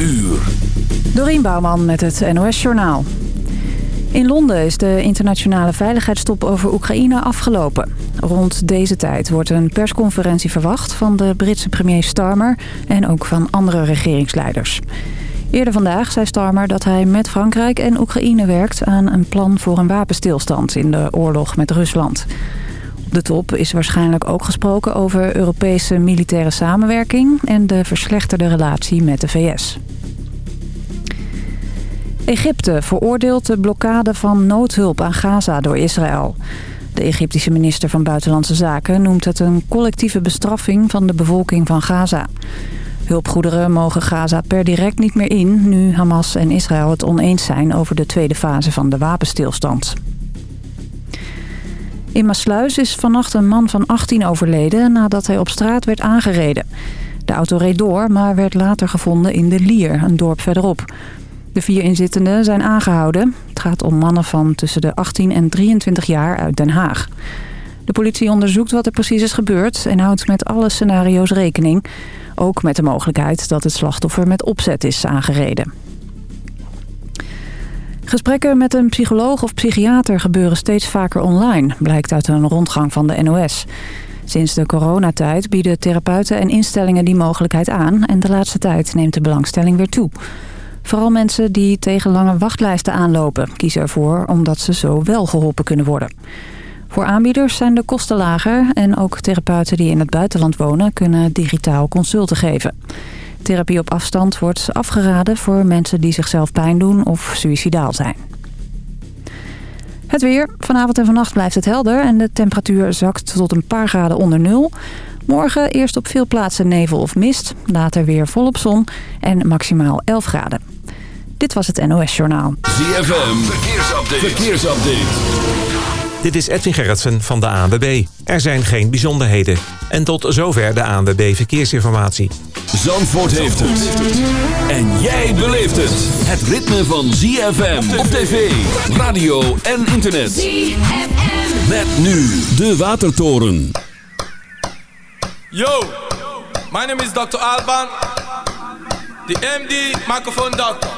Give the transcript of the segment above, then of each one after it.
uur. Dorien Bouwman met het NOS Journaal. In Londen is de internationale veiligheidstop over Oekraïne afgelopen. Rond deze tijd wordt een persconferentie verwacht van de Britse premier Starmer... en ook van andere regeringsleiders. Eerder vandaag zei Starmer dat hij met Frankrijk en Oekraïne werkt... aan een plan voor een wapenstilstand in de oorlog met Rusland. De top is waarschijnlijk ook gesproken over Europese militaire samenwerking... en de verslechterde relatie met de VS. Egypte veroordeelt de blokkade van noodhulp aan Gaza door Israël. De Egyptische minister van Buitenlandse Zaken noemt het een collectieve bestraffing van de bevolking van Gaza. Hulpgoederen mogen Gaza per direct niet meer in... nu Hamas en Israël het oneens zijn over de tweede fase van de wapenstilstand. In Maasluis is vannacht een man van 18 overleden nadat hij op straat werd aangereden. De auto reed door, maar werd later gevonden in de Lier, een dorp verderop. De vier inzittenden zijn aangehouden. Het gaat om mannen van tussen de 18 en 23 jaar uit Den Haag. De politie onderzoekt wat er precies is gebeurd en houdt met alle scenario's rekening. Ook met de mogelijkheid dat het slachtoffer met opzet is aangereden. Gesprekken met een psycholoog of psychiater gebeuren steeds vaker online, blijkt uit een rondgang van de NOS. Sinds de coronatijd bieden therapeuten en instellingen die mogelijkheid aan... en de laatste tijd neemt de belangstelling weer toe. Vooral mensen die tegen lange wachtlijsten aanlopen kiezen ervoor... omdat ze zo wel geholpen kunnen worden. Voor aanbieders zijn de kosten lager... en ook therapeuten die in het buitenland wonen kunnen digitaal consulten geven. Therapie op afstand wordt afgeraden voor mensen die zichzelf pijn doen of suïcidaal zijn. Het weer. Vanavond en vannacht blijft het helder en de temperatuur zakt tot een paar graden onder nul. Morgen eerst op veel plaatsen nevel of mist, later weer volop zon en maximaal 11 graden. Dit was het NOS Journaal. ZFM, verkeersupdate. Dit is Edwin Gerritsen van de ANWB. Er zijn geen bijzonderheden. En tot zover de ANWB Verkeersinformatie. Zandvoort heeft het. En jij beleeft het. Het ritme van ZFM op tv, radio en internet. ZFM. Met nu de Watertoren. Yo, my name is Dr. Alban. The MD microphone doctor.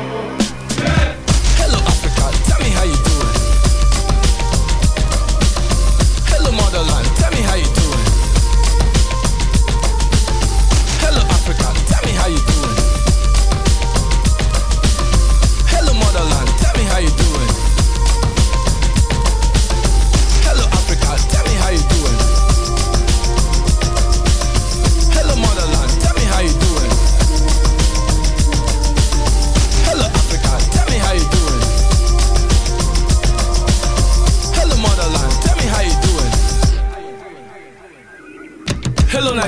borderline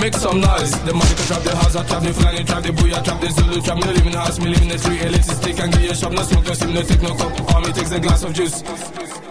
make some noise. The money can trap the house, I trap the flying, trap the booyah, trap the Zulu, trap me live in house, me live in the street, elitist stick and give you a shop, no smoke, no steam, no take no cup. All me takes a glass of juice.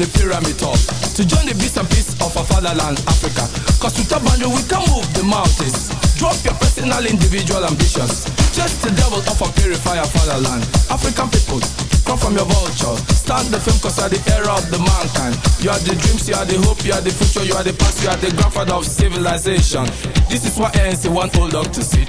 The pyramid top. To join the beast and peace of our fatherland, Africa. Cause with a boundary we can move the mountains. Drop your personal individual ambitions. Just the devil of our purifier fatherland. African people, come from your vulture. Start the film cause you are the era of the mankind. You are the dreams, you are the hope, you are the future You are the past, you are the grandfather of civilization. This is what ANC want old dog to sit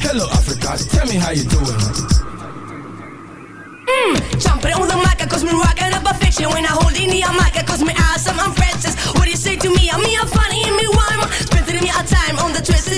Hello, Africa, tell me how you doing. Mmm, jumping on the mic, cause me rockin' up a fiction When I hold in the mic, cause me awesome, I'm Francis What do you say to me? I'm me, I'm funny, and me rhyme Spending me a time on the twisted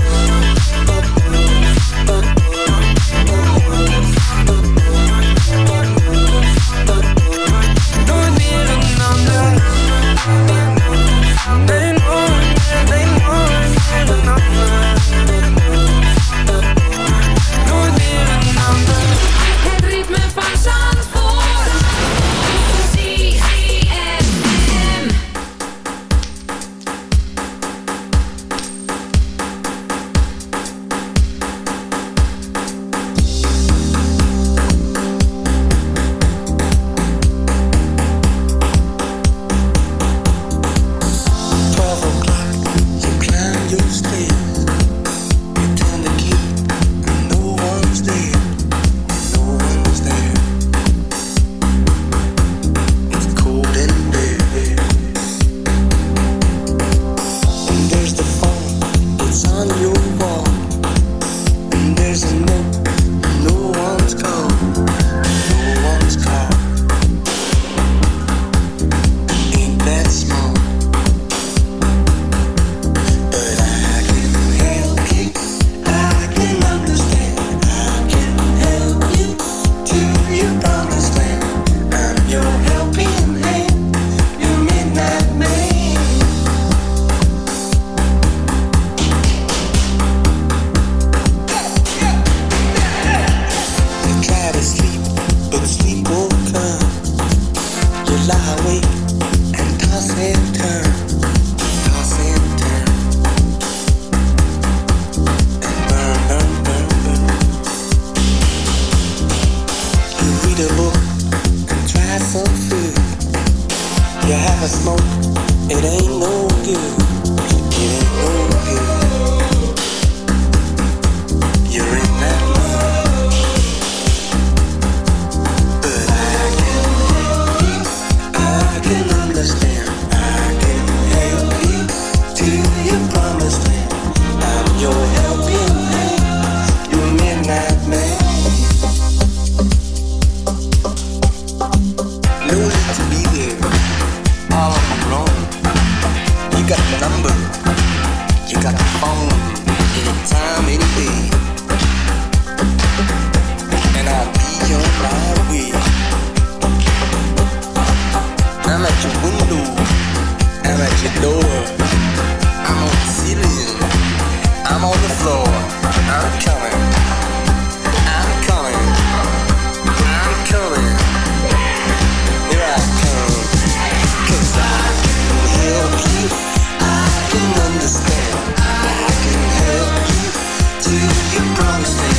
promising.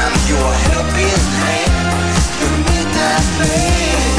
I'm your helping hand. You need that thing.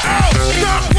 Oh, out, out. Stop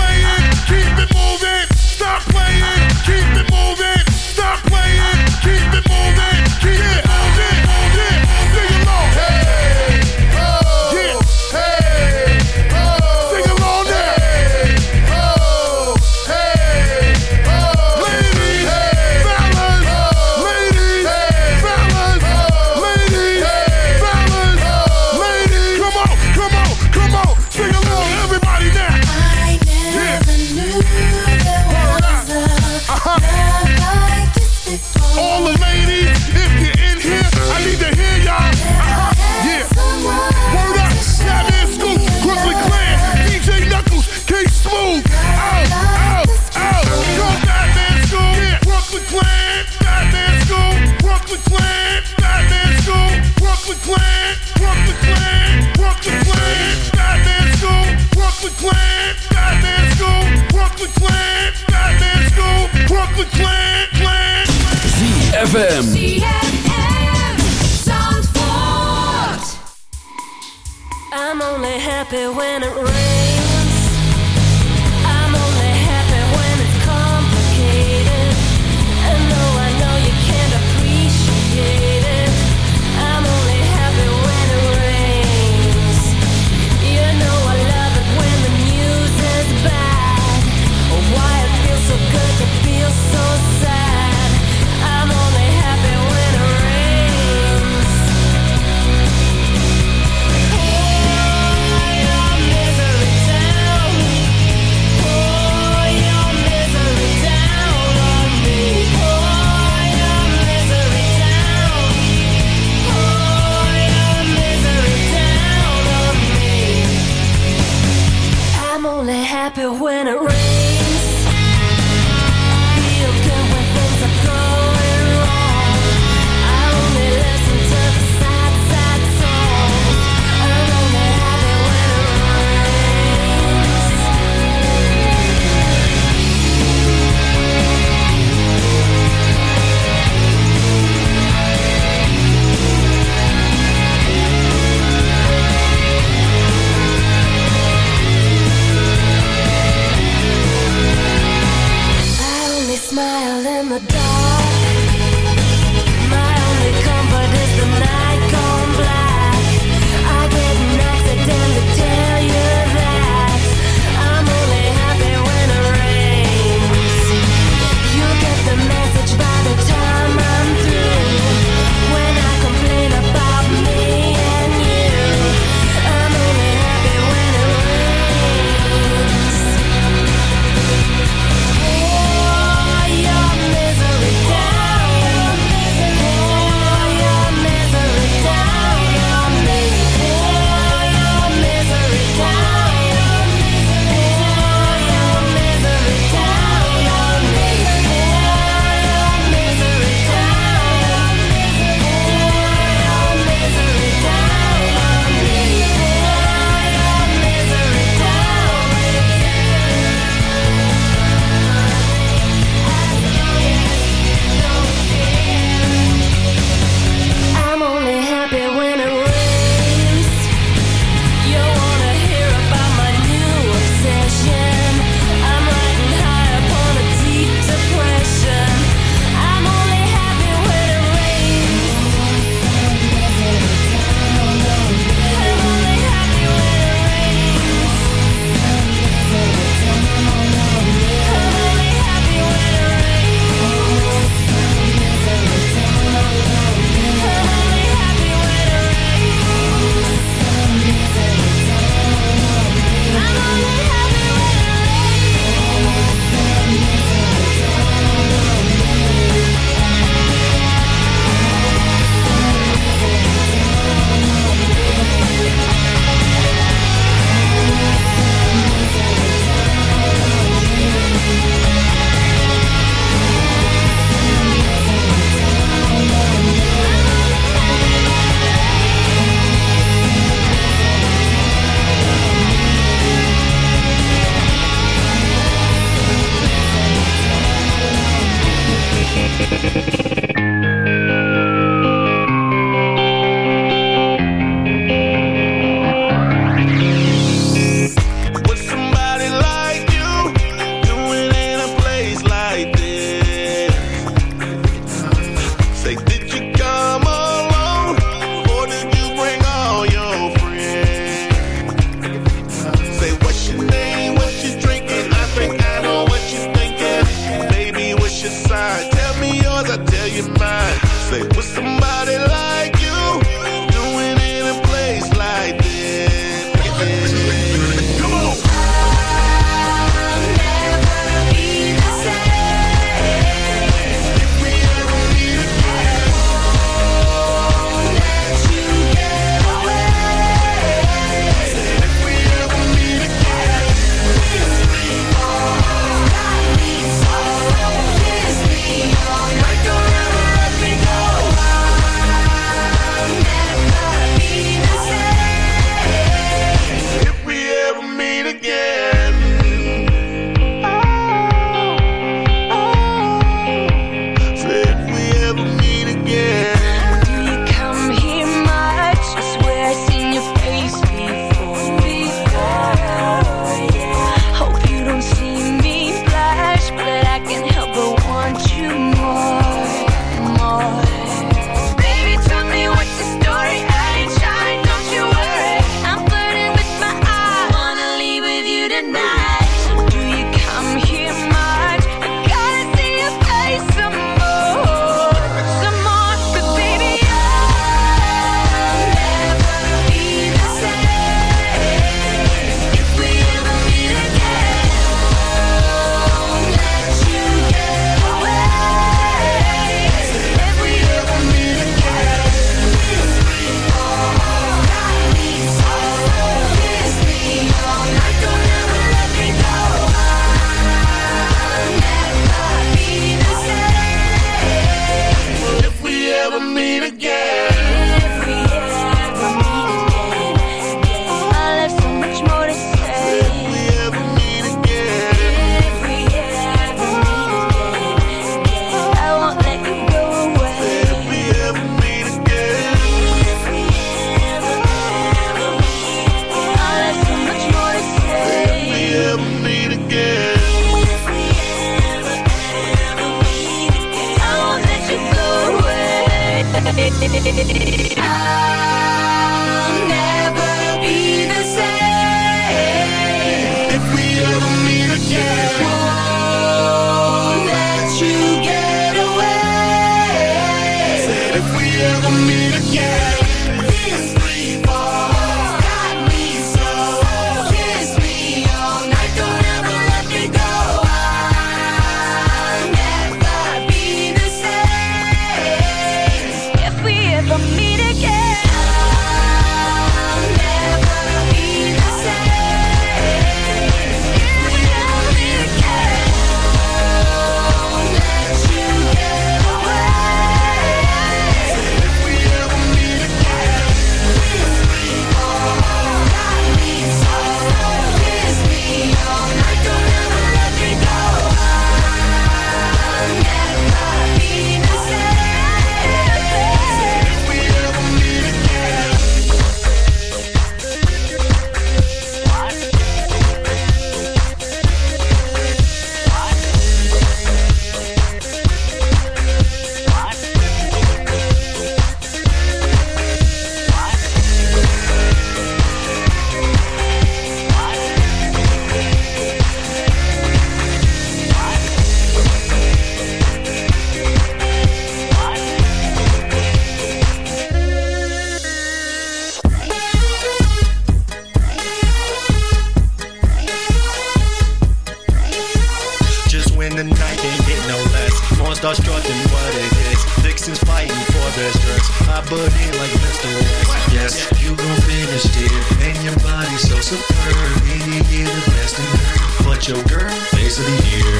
best dress. I butt in like Mr. West. Yes, you gon' finish it. And your body so superb. Yeah, yeah, the best in her. But your girl, face of the year.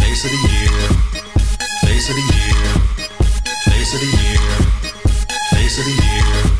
Face of the year. Face of the year. Face of the year. Face of the year.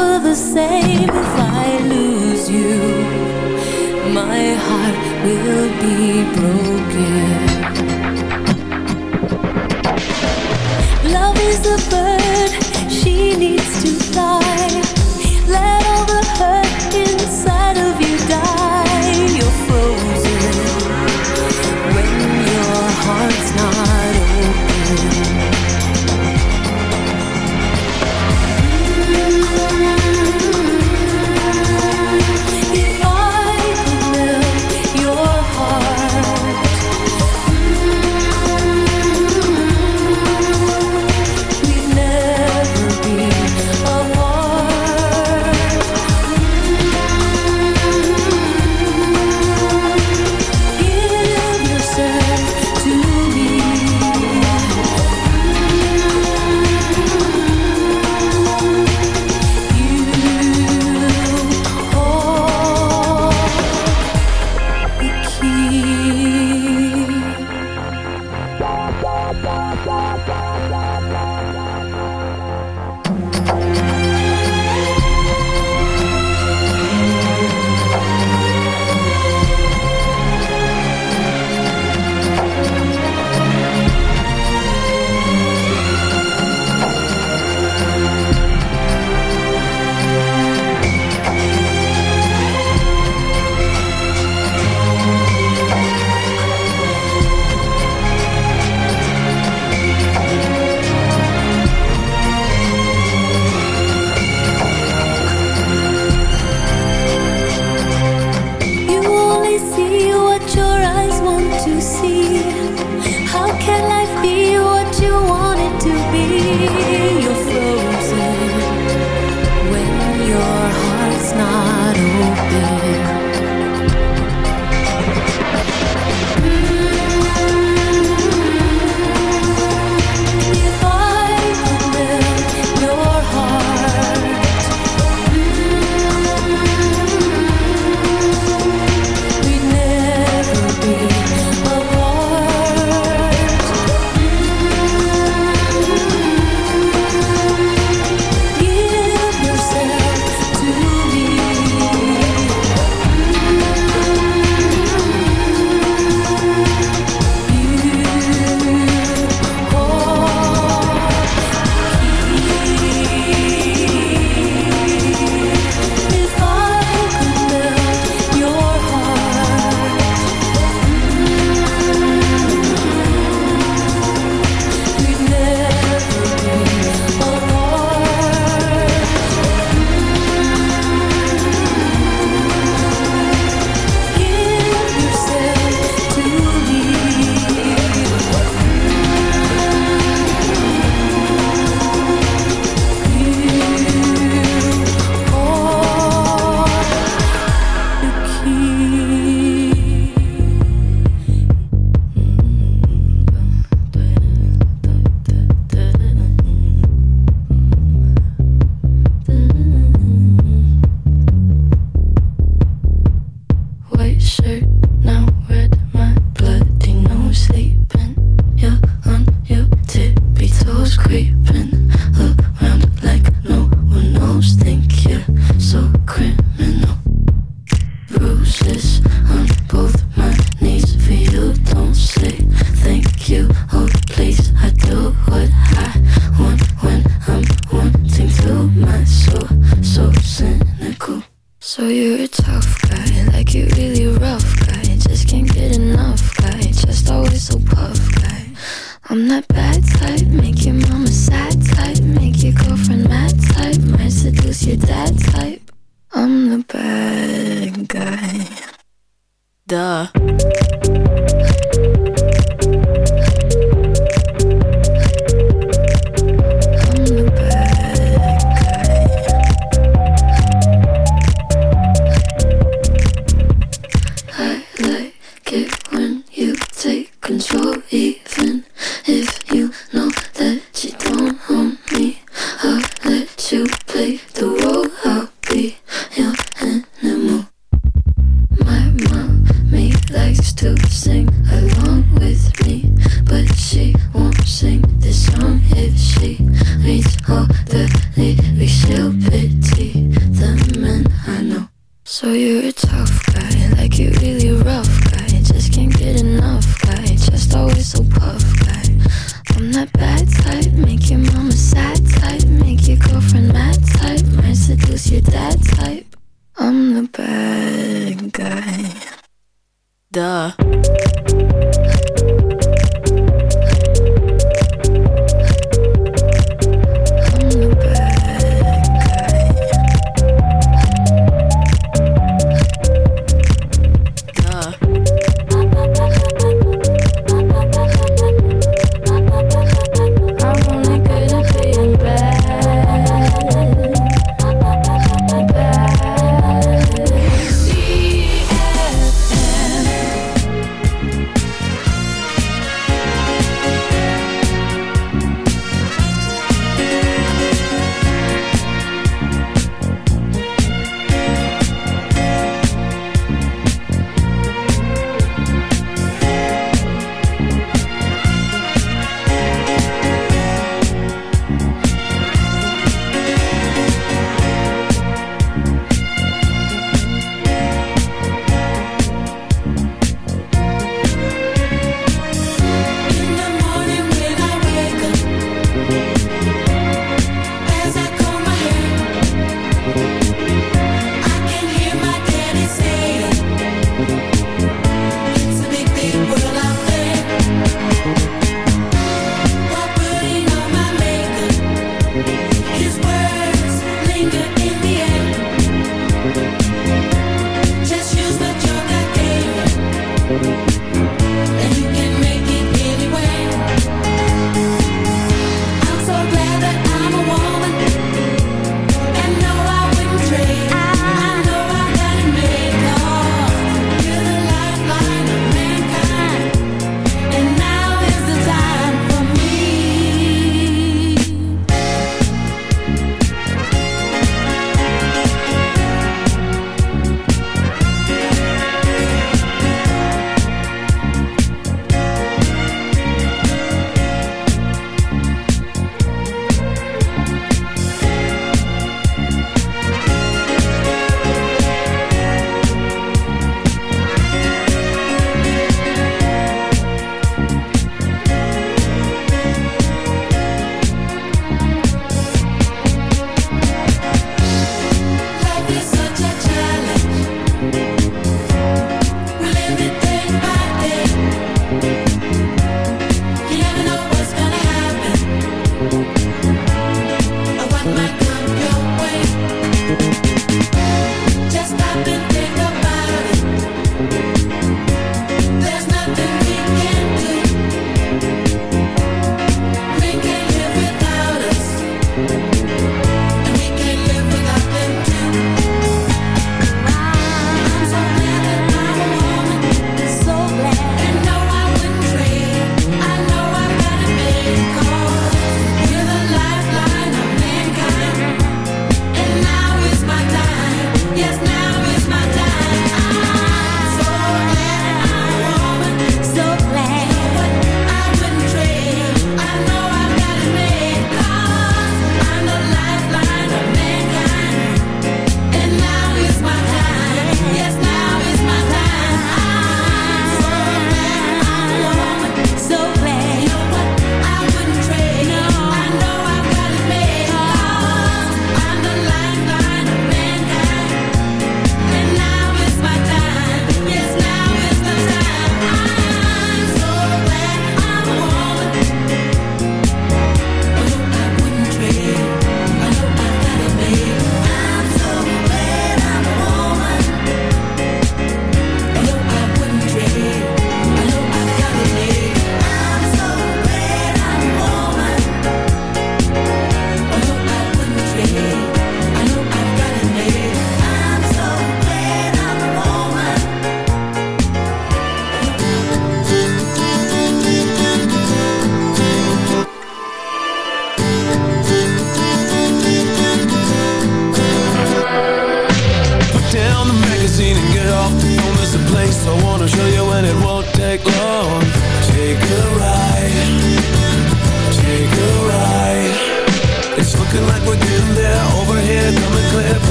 for the same.